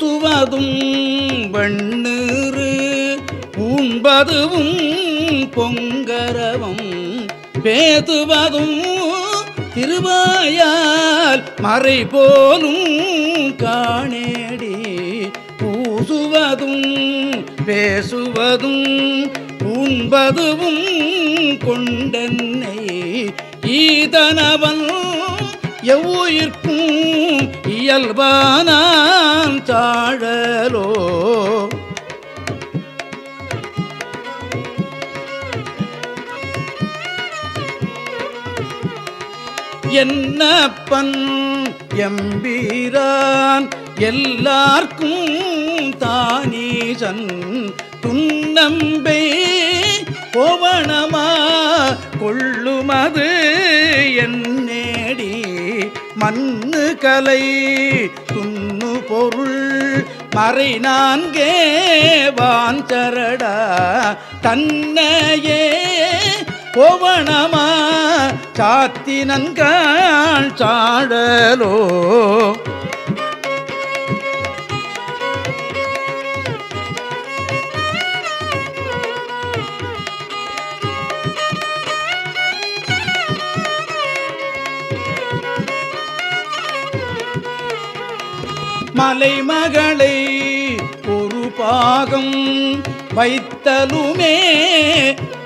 பூசுவதும் வெண்ணீறு பூண்பதுவும் பொங்கரவம். பேதுவதும் திருவாயால் மறை போலும் காணேடி. பூசுவதும் பேசுவதும் பூண்பதுவும் கொண்டென்னை. ஈதனவன் எவ்வுயிர்க்கும் இயல்பானான் என்ன பன் எம்பீரான் எல்லார்க்கும் தானீசன் துன்னம்பே கோவணமா கொள்ளுமது என்ன மண்ணு கலை துண்ணு பொருள் மறை நான்கே வாஞ்சரடா. தன்னையே கோவணமா சாத்தினன்காள் சாடலோ. மலைமகளை ஒரு பாகம் வைத்தலுமே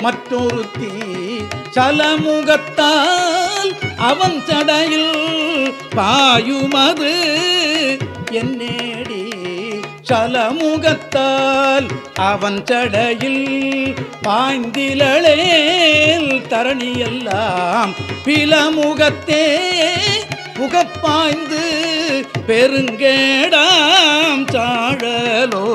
மற்றொருத்தி சலமுகத்தால் அவன் சடையில் பாயுமது. என்னேடி சலமுகத்தால் அவன் சடையில் பாய்ந்திலளேல் தரணியெல்லாம் பிலமுகத்தே புகப்பாய்ந்து பெருங்கேடாம் சாழலோ